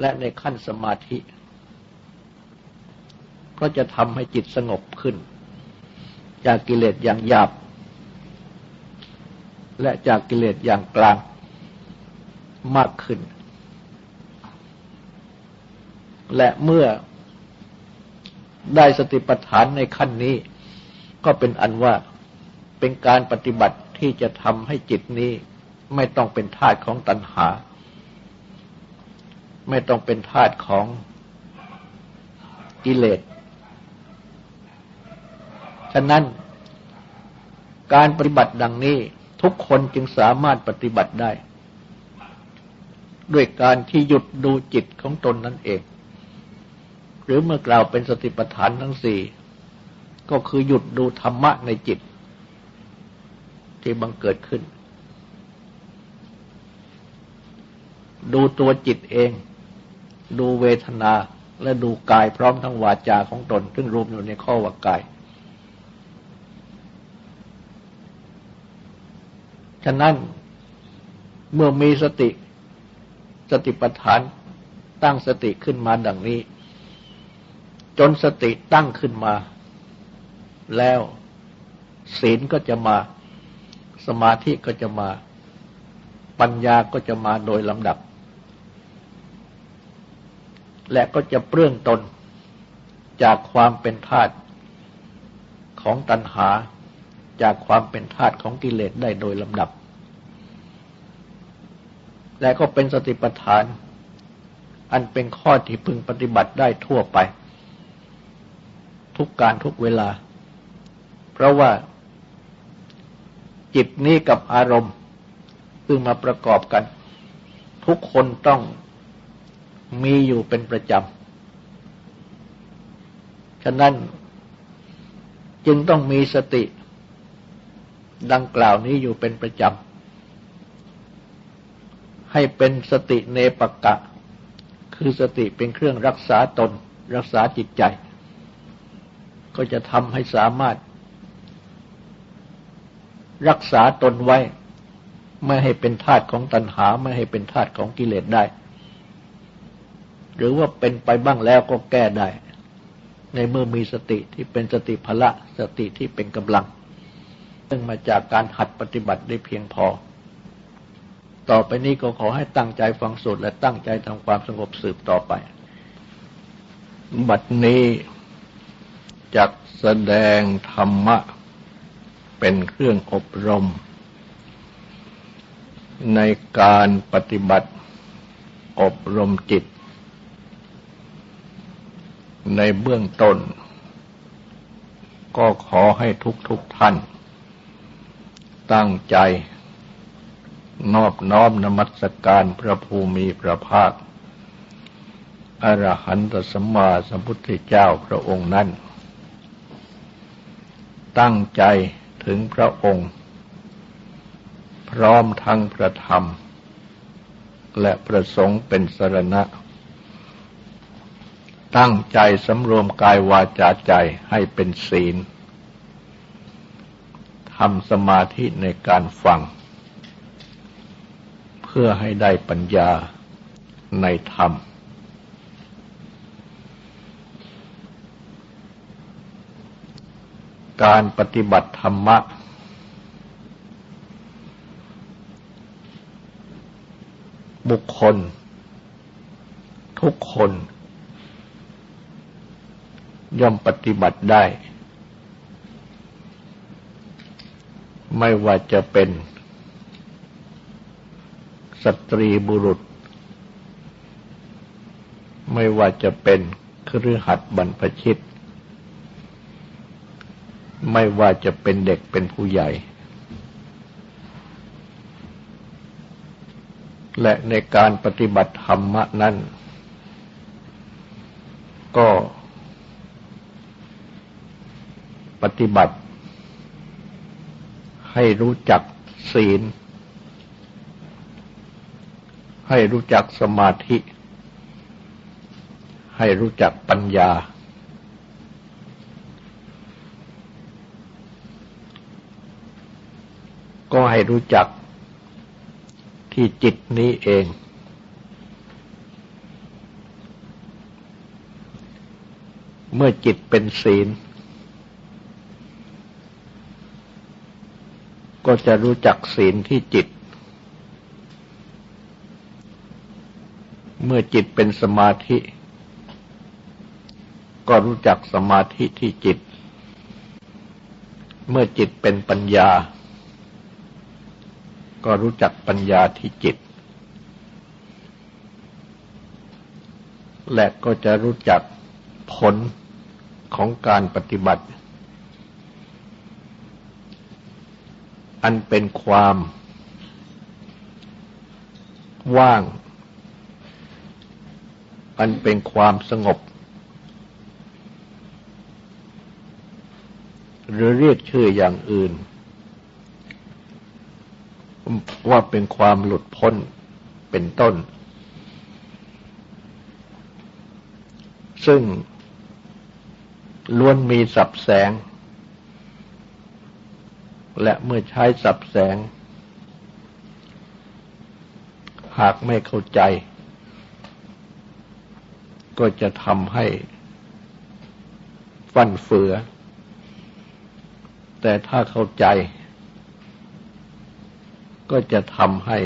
และในขั้นสมาธิ ก็จะทำให้จิตสงบขึ้น จากกิเลสอย่างหยาบ และจากกิเลสอย่างกลางมากขึ้น และเมื่อได้สติปัฏฐานในขั้นนี้ ก็เป็นอันว่าเป็นการปฏิบัติที่จะทำให้จิตนี้ไม่ต้องเป็นธาตุของตัณหา ไม่ต้องเป็นธาตุของกิเลส ฉะนั้นการปฏิบัติดังนี้ทุกคนจึงสามารถปฏิบัติได้ ด้วยการที่หยุดดูจิตของตนนั่นเอง หรือเมื่อกล่าวเป็นสติปัฏฐานทั้งสี่ก็คือหยุดดูธรรมะในจิต ที่บังเกิดขึ้น ดูตัวจิตเอง ดูเวทนาและดูกายพร้อมทั้งวาจาของตน ซึ่งรวมอยู่ในข้อว่ากาย ฉะนั้นเมื่อมีสติสติปัฏฐานตั้งสติขึ้นมาดังนี้ จนสติตั้งขึ้นมา แล้วศีลก็จะมาสมาธิก็จะมา ปัญญาก็จะมาโดยลำดับ และก็จะเปลื้องตน จากความเป็นธาตุของตัณหา จากความเป็นธาตุของกิเลสได้โดยลำดับ และก็เป็นสติปัฏฐาน อันเป็นข้อที่พึงปฏิบัติได้ทั่วไป ทุกการทุกเวลา เพราะว่าจิตนี้กับอารมณ์ซึ่งมาประกอบกัน ทุกคนต้อง มีอยู่เป็นประจำ ฉะนั้นจึงต้องมีสติ ดังกล่าวนี้อยู่เป็นประจำ ให้เป็นสติเนปกะ คือสติเป็นเครื่องรักษาตน รักษาจิตใจ ก็จะทำให้สามารถ รักษาตนไว้ ไม่ให้เป็นทาตของตัณหา ไม่ให้เป็นทาตของกิเลสได้ หรือว่าเป็นไปบ้างแล้วก็แก้ได้ ในเมื่อมีสติที่เป็นสติพละสติที่เป็นกำลัง ซึ่งมาจากการหัดปฏิบัติได้เพียงพอ ต่อไปนี้ก็ขอให้ตั้งใจฟังสวดและตั้งใจทำความสงบสืบต่อไป บัดนี้จักแสดงธรรมะ เป็นเครื่องอบรม ในการปฏิบัติอบรมจิต ในเบื้องต้น ก็ขอให้ทุกทุกท่าน ตั้งใจ นอบน้อมนมัสการพระภูมิพระภาคอรหันตสมมาสัมพุทธเจ้าพระองค์นั้น ตั้งใจถึงพระองค์ พร้อมทั้งพระธรรม และประสงค์เป็นสรณะ ตั้งใจสำรวมกายวาจาใจให้เป็นศีลทำสมาธิในการฟัง เพื่อให้ได้ปัญญาในธรรม การปฏิบัติธรรมะ บุคคล ทุกคน ย่อมปฏิบัติได้ ไม่ว่าจะเป็น สตรีบุรุษ ไม่ว่าจะเป็นครือหัดบรรพชิต ไม่ว่าจะเป็นเด็กเป็นผู้ใหญ่ และในการปฏิบัติธรรมนั้น ปฏิบัติ ให้รู้จักศีล ให้รู้จักสมาธิ ให้รู้จักปัญญา ก็ให้รู้จักที่จิตนี้เอง เมื่อจิตเป็นศีล ก็จะรู้จักศีลที่จิต เมื่อจิตเป็นสมาธิ ก็รู้จักสมาธิที่จิต เมื่อจิตเป็นปัญญา ก็รู้จักปัญญาที่จิต และก็จะรู้จักผลของการปฏิบัติ อันเป็นความ ว่าง อันเป็นความสงบ หรือเรียกชื่ออย่างอื่น ว่าเป็นความหลุดพ้นเป็นต้น ซึ่งล้วนมีสับแสง และเมื่อใช้สับแสง หากไม่เข้าใจ ก็จะทำให้ฟันเฟือ แต่ถ้าเข้าใจ ก็จะทำให้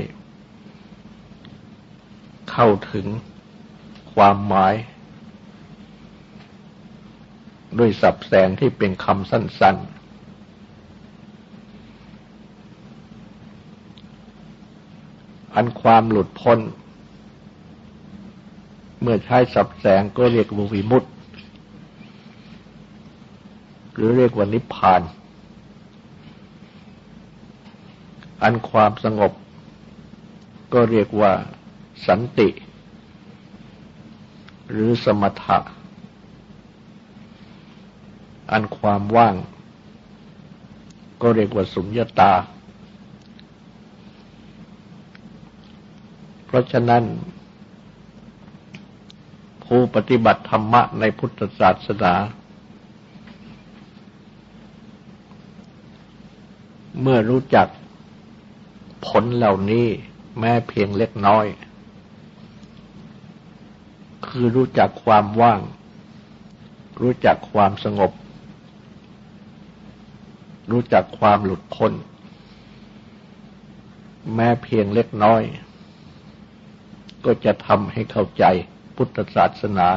เข้าถึงความหมาย ด้วยสับแสงที่เป็นคำสั้น ๆ อันความหลุดพ้น เมื่อใช้สับแสงก็เรียกว่าวิมุตติ หรือเรียกว่านิพพาน อันความสงบ ก็เรียกว่าสันติ หรือสมถะ อันความว่าง ก็เรียกว่าสุญญตา เพ ราะฉะนั้น ผู้ปฏิบัติธรรมะในพุทธศาสนา เมื่อรู้จักผลเหล่านี้แม้เพียงเล็กน้อย คือรู้จักความว่าง รู้จักความสงบ รู้จักความหลุดพ้น แม้เพียงเล็กน้อย ก็จะทำให้เข้าใจพุทธศาสนา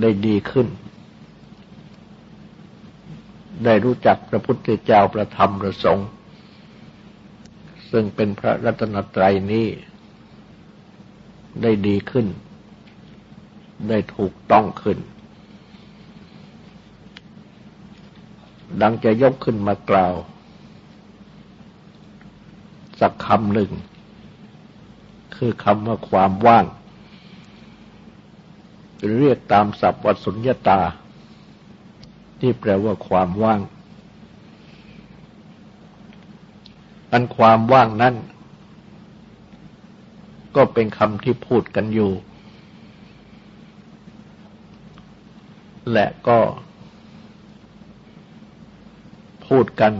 ได้ดีขึ้น ได้รู้จักพระพุทธเจ้าประธรรมประสงค์ ซึ่งเป็นพระรัตนตรัยนี้ ได้ดีขึ้น ได้ถูกต้องขึ้น ดังจะยกขึ้นมากล่าว สักคำหนึ่ง คือคำว่าความว่าง เรียกตามศัพท์วัสุญญาตา ที่แปลว่าความว่าง อันความว่างนั้นก็เป็นคำที่พูดกันอยู่ และก็พูดกัน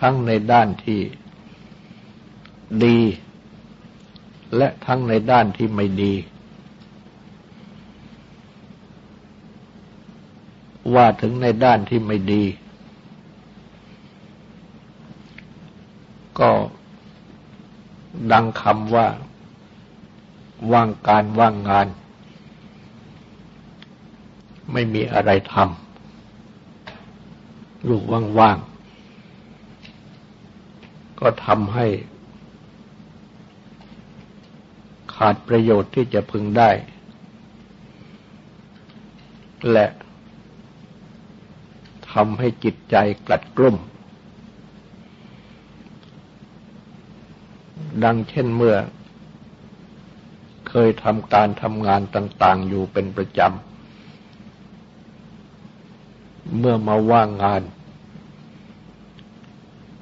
ทั้งในด้านที่ดี และทั้งในด้านที่ไม่ดี ว่าถึงในด้านที่ไม่ดี ก็ดังคำว่า ว่างการว่างงาน ไม่มีอะไรทำลูกว่างๆก็ทำให้ ขาดประโยชน์ที่จะพึงได้ และทำให้จิตใจกลัดกลุ่ม ดังเช่นเมื่อ เคยทำการทำงานต่าง ๆ อยู่เป็นประจำ เมื่อมาว่างงาน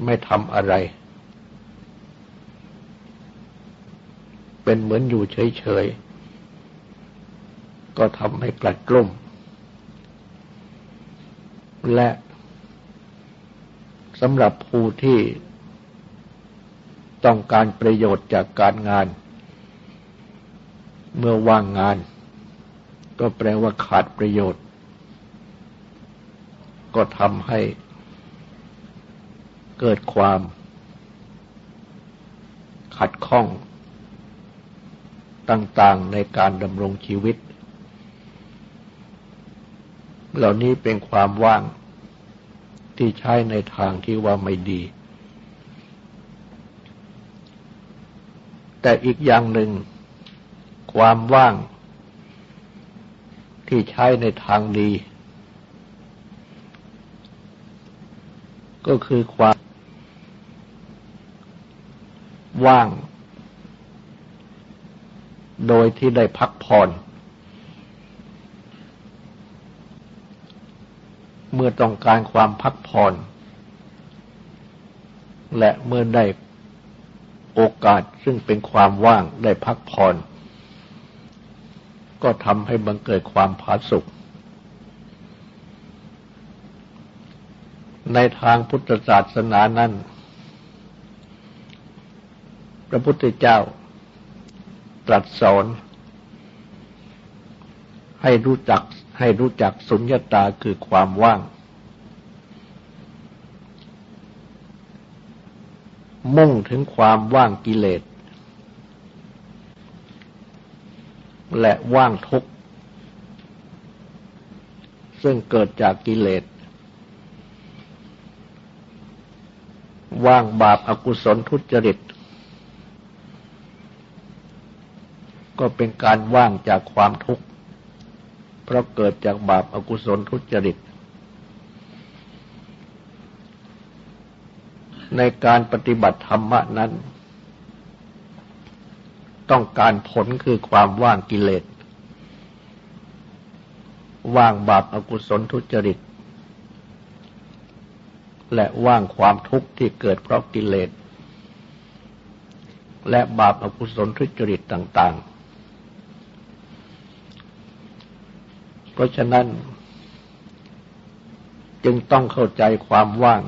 ไม่ทำอะไร เป็นเหมือนอยู่เฉยๆ ก็ทำให้กลัดกลุ่ม และสำหรับผู้ที่ต้องการประโยชน์จากการงาน เมื่อว่างงาน ก็แปลว่าขาดประโยชน์ ก็ทำให้เกิดความขัดข้อง ต่างๆในการดำรงชีวิต เหล่านี้เป็นความว่างที่ใช้ในทางที่ว่าไม่ดี แต่อีกอย่างหนึ่ง ความว่างที่ใช้ในทางดี ก็คือความว่าง โดยที่ได้พักผ่อน เมื่อต้องการความพักผ่อน และเมื่อได้โอกาสซึ่งเป็นความว่างได้พักผ่อน ก็ทำให้บังเกิดความผาสุกในทางพุทธศาสนานั้น พระพุทธเจ้า ตรัสสอน ให้รู้จักให้รู้จักสุญญตาคือความว่าง มุ่งถึงความว่างกิเลส และว่างทุกข์ ซึ่งเกิดจากกิเลส ว่างบาปอากุศลทุจริต ก็เป็นการว่างจากความทุกข์ เพราะเกิดจากบาปอากุศลทุจริต ในการปฏิบัติธรรมนั้น ต้องการผลคือความว่างกิเลส ว่างบาปอากุศลทุจริต และว่างความทุกข์ที่เกิดเพราะกิเลสและบาปอากุศลทุจริตต่าง ๆ เพราะฉะนั้น จึงต้องเข้าใจความว่าง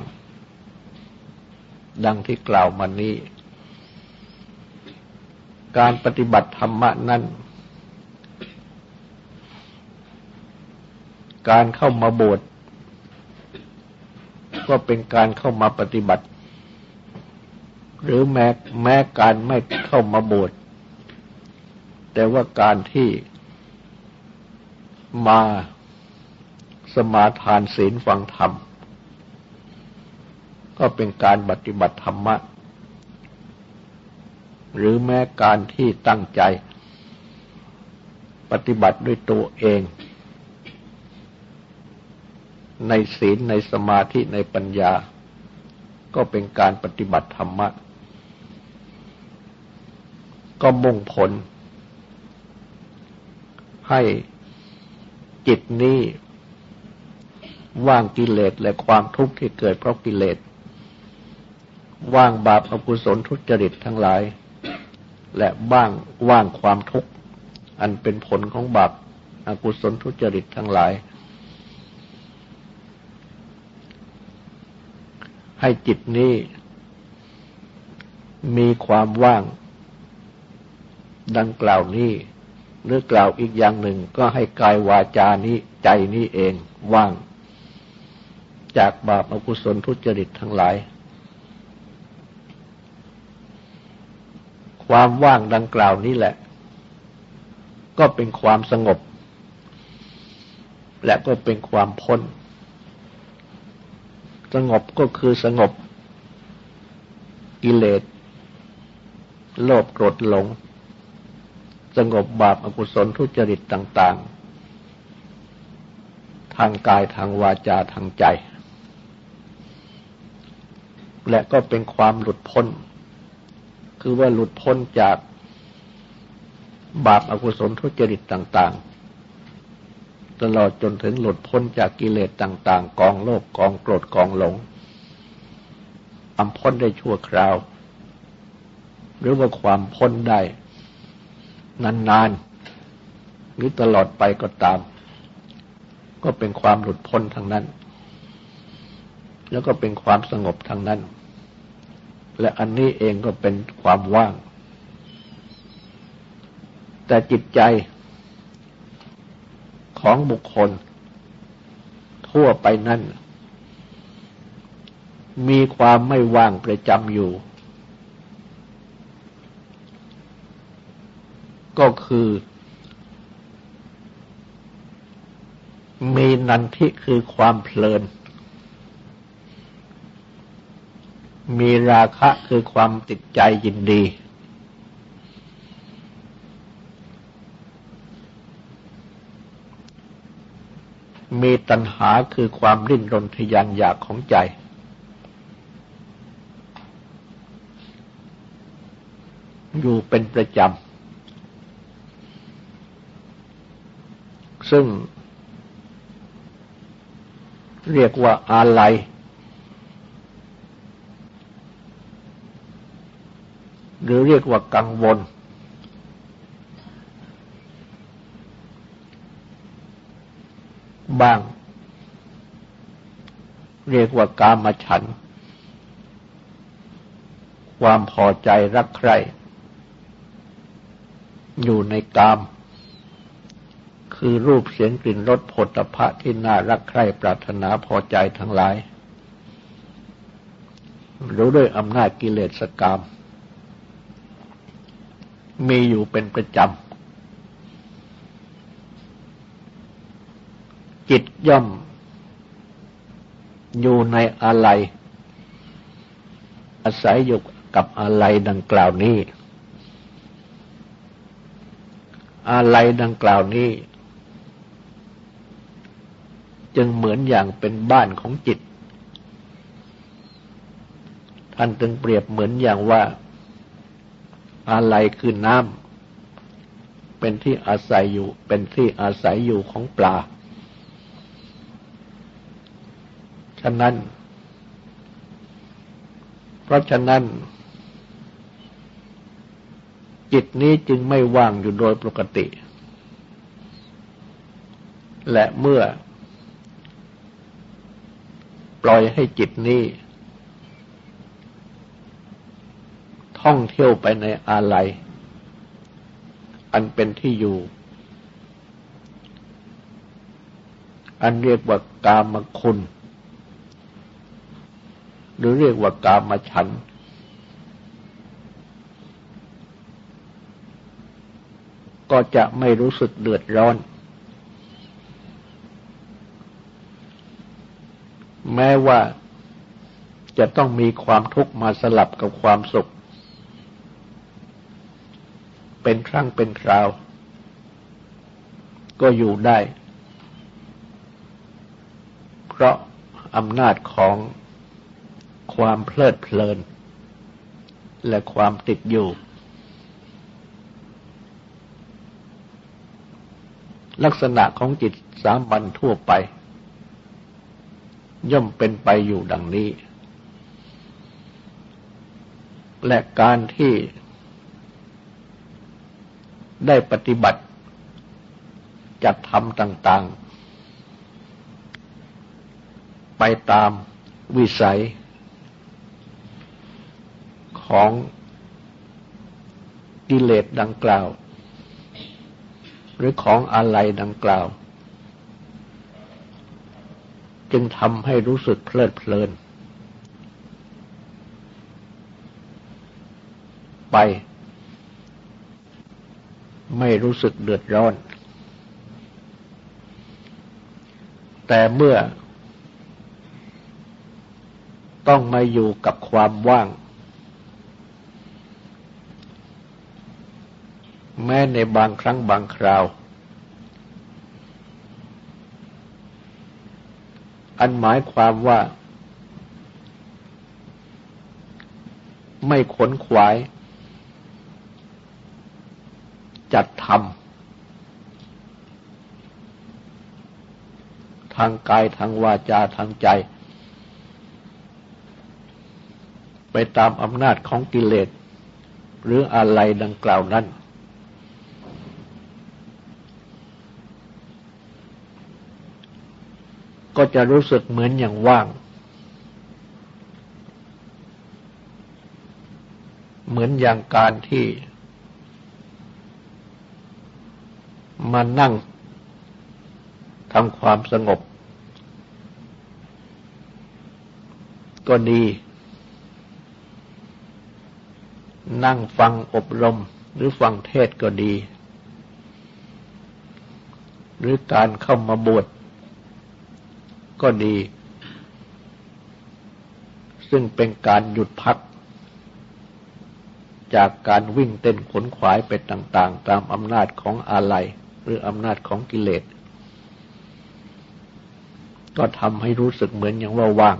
ดังที่กล่าวมานี้ การปฏิบัติธรรมะนั้น การเข้ามาบวชก็เป็นการเข้ามาปฏิบัติ หรือแม้แม้การไม่เข้ามาบวชแต่ว่าการที่ มาสมาทานศีลฟังธรรม ก็เป็นการปฏิบัติธรรมะ หรือแม้การที่ตั้งใจ ปฏิบัติด้วยตัวเอง ในศีลในสมาธิในปัญญา ก็เป็นการปฏิบัติธรรมะ ก็มุ่งผล ให้ จิตนี้ ว่างกิเลสและความทุกข์ที่เกิดเพราะกิเลส ว่างบาปอกุศลทุจริตทั้งหลาย และบ้างว่างความทุกข์ อันเป็นผลของบาปอกุศลทุจริตทั้งหลาย ให้จิตนี้ มีความว่าง ดังกล่าวนี้ หรือกล่าวอีกอย่างหนึ่งก็ให้กายวาจานี้ใจนี้เองว่าง จากบาปอกุศลทุจริตทั้งหลาย ความว่างดังกล่าวนี้แหละ ก็เป็นความสงบ และก็เป็นความพ้น สงบก็คือสงบ กิเลส โลภโกรธหลง สงบบาปอกุศลทุจริตต่าง ๆ ทางกายทางวาจาทางใจ และก็เป็นความหลุดพ้น คือว่าหลุดพ้นจากบาปอกุศลทุจริตต่าง ๆ ตลอดจนถึงหลุดพ้นจากกิเลสต่าง ๆ กองโลภกองโกรธกองหลงอำพ้นได้ชั่วคราว หรือว่าความพ้นได้ นานๆ หรือตลอดไปก็ตาม ก็เป็นความหลุดพ้นทางนั้น แล้วก็เป็นความสงบทางนั้น และอันนี้เองก็เป็นความว่าง แต่จิตใจของบุคคล ทั่วไปนั้นมีความไม่ว่างประจำอยู่ ก็คือ มีนันทิคือความเพลิน มีราคะคือความติดใจยินดี มีตัณหาคือความริ้นรนทยานอยากของใจอยู่เป็นประจำ ซึ่ง เรียกว่าอาลัยหรือเรียกว่ากังวล บ้าง เรียกว่ากามฉัน ความพอใจรักใคร่ อยู่ในกาม คือรูปเสียงกลิ่นรสผลพะที่น่ารักใคร่ปรารถนาพอใจทั้งหลาย รู้ด้วยอำนาจกิเลสกรรมมีอยู่เป็นประจำ จิตย่อม อยู่ในอะไร อาศัยอยู่กับอะไรดังกล่าวนี้ อะไรดังกล่าวนี้ จึงเหมือนอย่างเป็นบ้านของจิต ท่านจึงเปรียบเหมือนอย่างว่าอะไรคือน้ำเป็นที่อาศัยอยู่เป็นที่อาศัยอยู่ของปลา ฉะนั้น เพราะฉะนั้น จิตนี้จึงไม่ว่างอยู่โดยปกติ และเมื่อ ปล่อยให้จิตนี้ ท่องเที่ยวไปในอาลัย อันเป็นที่อยู่ อันเรียกว่ากามคุณ หรือเรียกว่ากามฉันก็จะไม่รู้สึกเดือดร้อน แม้ว่าจะต้องมีความทุกข์มาสลับกับความสุข เป็นครั้งเป็นคราว ก็อยู่ได้ เพราะอำนาจของความเพลิดเพลิน และความติดอยู่ ลักษณะของจิตสามัญทั่วไป ย่อมเป็นไปอยู่ดังนี้ และการที่ได้ปฏิบัติจัดทำต่าง ๆ ไปตามวิสัย ของกิเลสดังกล่าว หรือของอะไรดังกล่าว จึงทำให้รู้สึกเพลิดเพลิน ไป ไม่รู้สึกเดือดร้อน แต่เมื่อ ต้องมาอยู่กับความว่าง แม้ในบางครั้งบางคราว อันหมายความว่า ไม่ขนขวาย จัดทำทางกายทางวาจาทางใจ ไปตามอำนาจของกิเลส หรืออะไรดังกล่าวนั้น ก็จะรู้สึกเหมือนอย่างว่าง เหมือนอย่างการที่มานั่งทำความสงบ ก็ดี นั่งฟังอบรมหรือฟังเทศก็ดี หรือการเข้ามาบวช ก็ดี ซึ่งเป็นการหยุดพัก จากการวิ่งเต้นขนขวายไปต่าง ๆ ตามอำนาจของอาลัยหรืออำนาจของกิเลส ก็ทำให้รู้สึกเหมือนอย่างว่าว่าง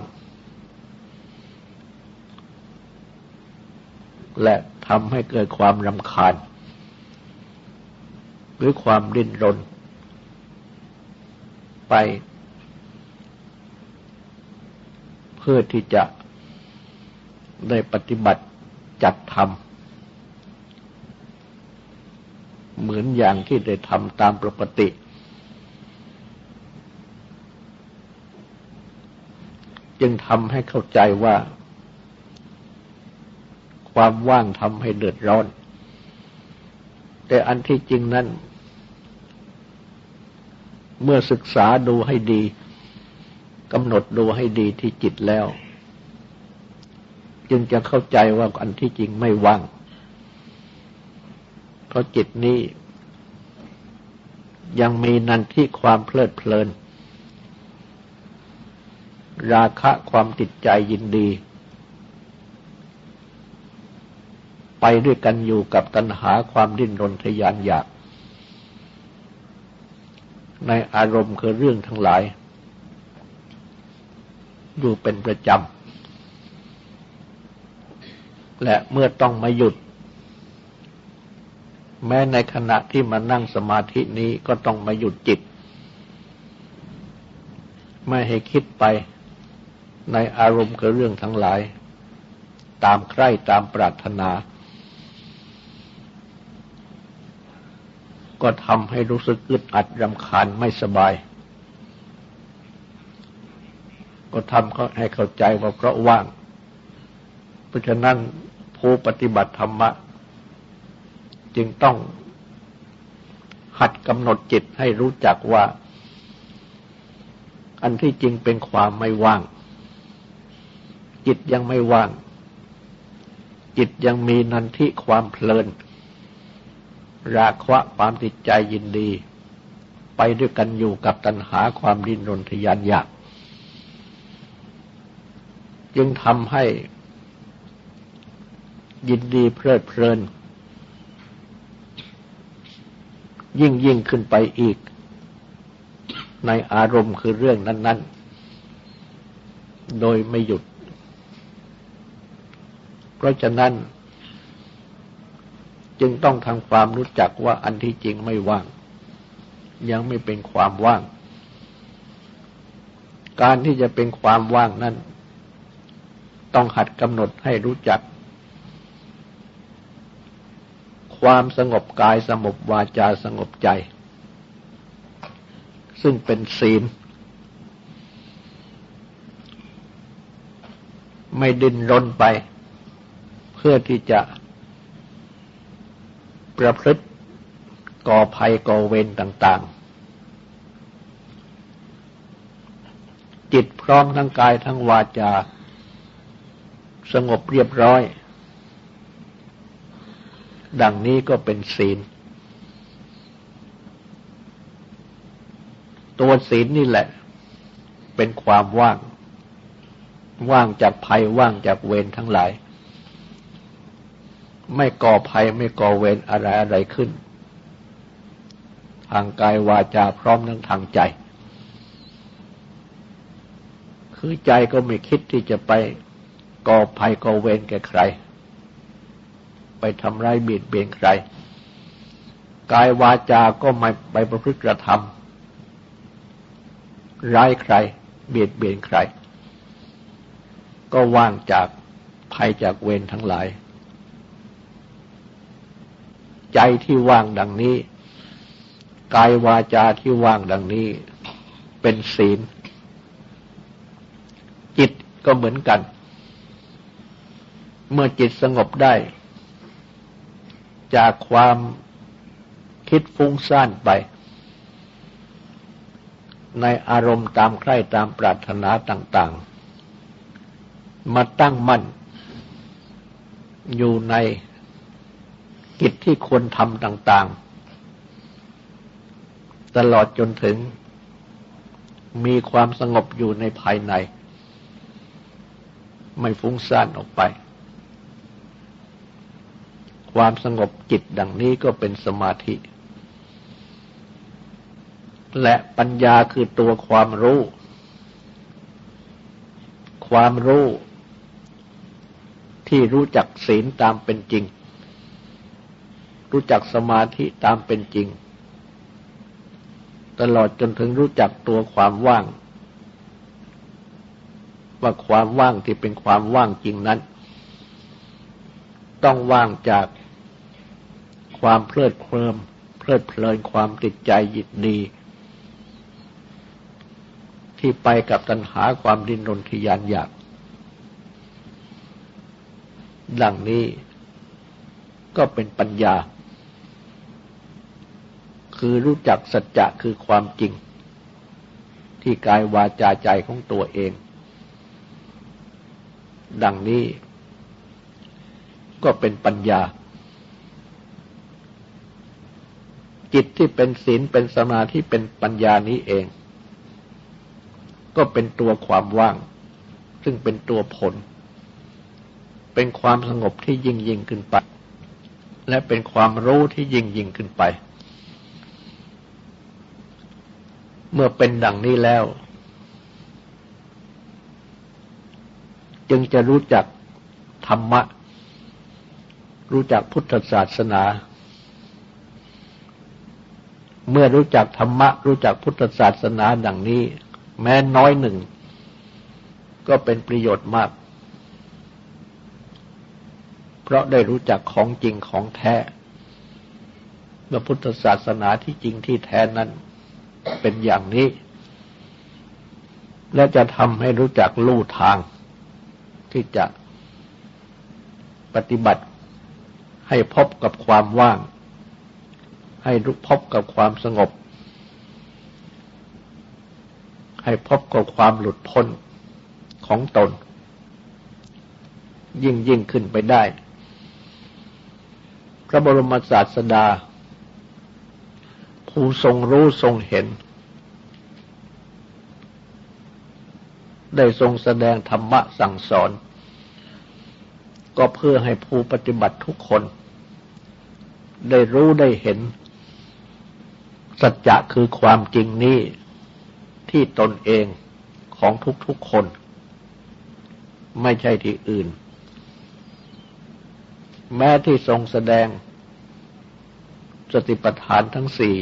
และทำให้เกิดความรำคาญ หรือความดิ้นรน ไป พื่อที่จะได้ปฏิบัติจัดทำเหมือนอย่างที่ได้ทำตามปกติ จึงทำให้เข้าใจว่า ความว่างทำให้เดือดร้อน แต่อันที่จริงนั้น เมื่อศึกษาดูให้ดี กำหนดดูให้ดีที่จิตแล้ว จึงจะเข้าใจว่าอันที่จริงไม่ว่าง เพราะจิตนี้ ยังมีนันที่ความเพลิดเพลิน ราคะความติดใจยินดี ไปด้วยกันอยู่กับตัณหาความดิ้นรนทยานอยาก ในอารมณ์คือเรื่องทั้งหลาย อยู่เป็นประจำ และเมื่อต้องมาหยุด แม้ในขณะที่มานั่งสมาธินี้ก็ต้องมาหยุดจิต ไม่ให้คิดไปในอารมณ์กับเรื่องทั้งหลาย ตามใคร่ตามปรารถนา ก็ทำให้รู้สึกอึดอัดรำคาญไม่สบาย ก็ทำให้เข้าใจว่าเพราะว่าง เพราะฉะนั้นผู้ปฏิบัติธรรมะ จึงต้องหัดกำหนดจิตให้รู้จักว่า อันที่จริงเป็นความไม่ว่าง จิตยังไม่ว่าง จิตยังมีนันทิความเพลิน ราคะความติดใจยินดี ไปด้วยกันอยู่กับตัณหาความดินรนทยานอยาก จึงทำให้ยินดีเพลิดเพลิน ยิ่งยิ่งขึ้นไปอีก ในอารมณ์คือเรื่องนั้น ๆ โดยไม่หยุด เพราะฉะนั้น จึงต้องทำความรู้จักว่าอันที่จริงไม่ว่าง ยังไม่เป็นความว่าง การที่จะเป็นความว่างนั้น ต้องหัดกำหนดให้รู้จัก ความสงบกายสงบวาจาสงบใจ ซึ่งเป็นศีล ไม่ดิ้นรนไป เพื่อที่จะ ประพฤติก่อภัยก่อเวรต่าง ๆจิตพร้อมทั้งกายทั้งวาจา สงบเรียบร้อย ดังนี้ก็เป็นศีล ตัวศีลนี่แหละ เป็นความว่าง ว่างจากภัยว่างจากเวรทั้งหลาย ไม่ก่อภัยไม่ก่อเวรอะไรอะไรขึ้น ทางกายวาจาพร้อมทั้งทางใจ คือใจก็ไม่คิดที่จะไป ก่อภัยก่อเวรแก่ใคร ไปทำร้ายเบียดเบียนใคร กายวาจาก็ไม่ไปประพฤติกระทำร้ายใคร เบียดเบียนใคร ก็ว่างจากภัยจากเวรทั้งหลาย ใจที่ว่างดังนี้ กายวาจาที่ว่างดังนี้ เป็นศีล จิตก็เหมือนกัน เมื่อจิตสงบได้ จากความคิดฟุ้งซ่านไป ในอารมณ์ตามใคร่ตามปรารถนาต่าง ๆ มาตั้งมั่น อยู่ในกิจที่ควรทำต่าง ๆ ตลอดจนถึงมีความสงบอยู่ในภายใน ไม่ฟุ้งซ่านออกไป ความสงบจิตดังนี้ก็เป็นสมาธิ และปัญญาคือตัวความรู้ ความรู้ ที่รู้จักศีลตามเป็นจริง รู้จักสมาธิตามเป็นจริง ตลอดจนถึงรู้จักตัวความว่าง ว่าความว่างที่เป็นความว่างจริงนั้น ต้องว่างจาก ความเพลิดเพลิมเพลิดเพลินความติดใจยิดดี ที่ไปกับตัณหาความดิ้นรนทยานอยาก ดังนี้ก็เป็นปัญญา คือรู้จักสัจจะคือความจริง ที่กายวาจาใจของตัวเอง ดังนี้ก็เป็นปัญญา จิตที่เป็นศีลเป็นสมาธิเป็นปัญญานี้เอง ก็เป็นตัวความว่าง ซึ่งเป็นตัวผล เป็นความสงบที่ยิ่งยิ่งขึ้นไป และเป็นความรู้ที่ยิ่งยิ่งขึ้นไป เมื่อเป็นดังนี้แล้ว จึงจะรู้จักธรรมะ รู้จักพุทธศาสนา เมื่อรู้จักธรรมะ รู้จักพุทธศาสนาดังนี้ แม้น้อยหนึ่ง ก็เป็นประโยชน์มาก เพราะได้รู้จักของจริงของแท้เมื่อพุทธศาสนาที่จริงที่แท้นั้นเป็นอย่างนี้ และจะทำให้รู้จักลู่ทาง ที่จะปฏิบัติให้พบกับความว่าง ให้รู้พบกับความสงบ ให้พบกับความหลุดพ้นของตน ยิ่งยิ่งขึ้นไปได้ พระบรมศาสดา ผู้ทรงรู้ทรงเห็น ได้ทรงแสดงธรรมะสั่งสอน ก็เพื่อให้ผู้ปฏิบัติทุกคนได้รู้ได้เห็น สัจจะคือความจริงนี้ที่ตนเองของทุกๆคน ไม่ใช่ที่อื่น แม้ที่ทรงแสดงสติปัฏฐานทั้งสี่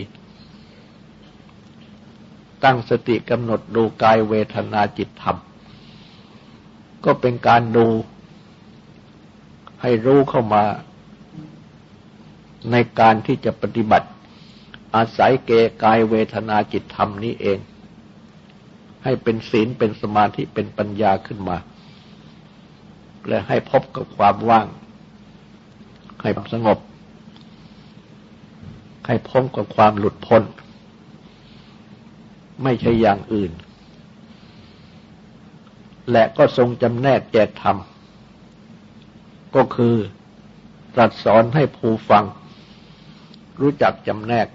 ตั้งสติกำหนดดูกายเวทนาจิตธรรม ก็เป็นการดูให้รู้เข้ามา ในการที่จะปฏิบัติ อาศัยเกกายเวทนาจิตธรรมนี้เอง ให้เป็นศีลเป็นสมาธิเป็นปัญญาขึ้นมา และให้พบกับความว่าง ให้สงบ ให้พบกับความหลุดพ้น ไม่ใช่อย่างอื่น และก็ทรงจำแนกแจกธรรม ก็คือตรัสสอนให้ผู้ฟัง รู้จักจำแนก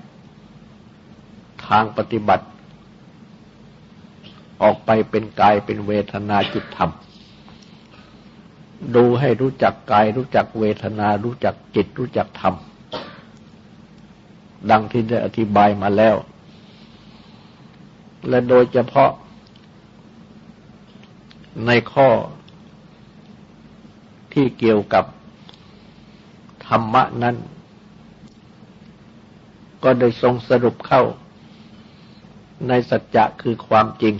ทางปฏิบัติ ออกไปเป็นกายเป็นเวทนาจิตธรรม ดูให้รู้จักกายรู้จักเวทนารู้จักจิตรู้จักธรรม ดังที่ได้อธิบายมาแล้ว และโดยเฉพาะ ในข้อที่เกี่ยวกับธรรมะนั้น ก็ได้ทรงสรุปเข้า ในสัจจะคือความจริง